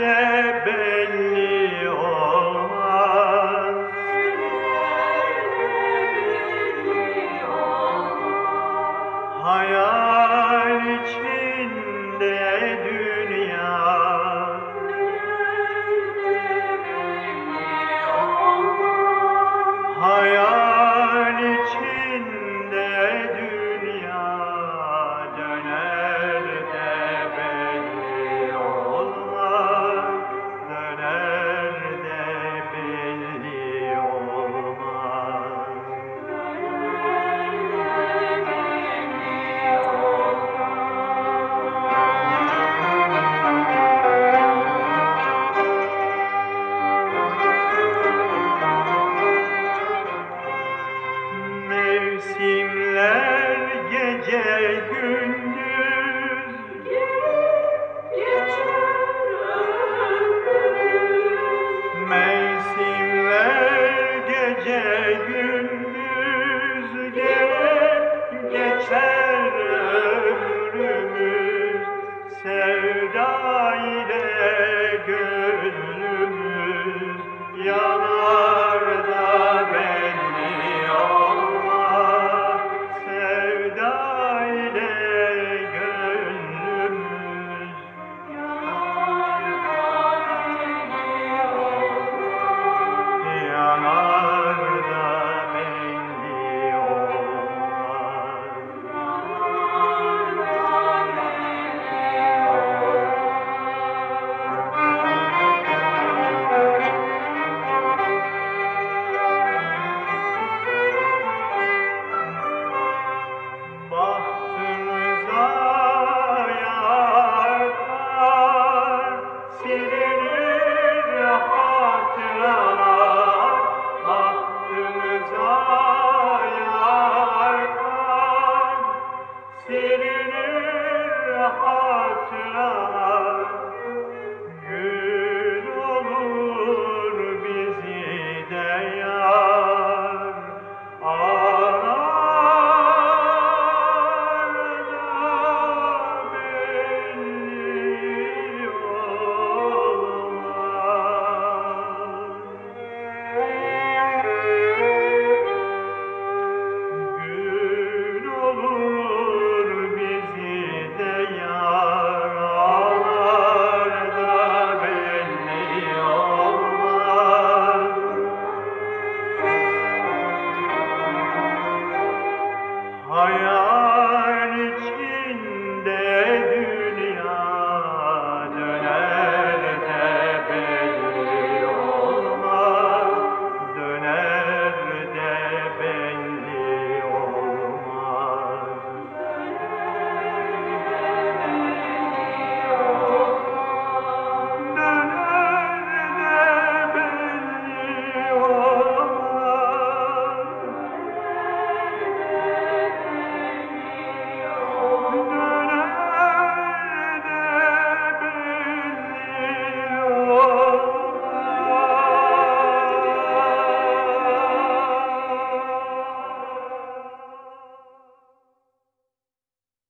debe بهم لا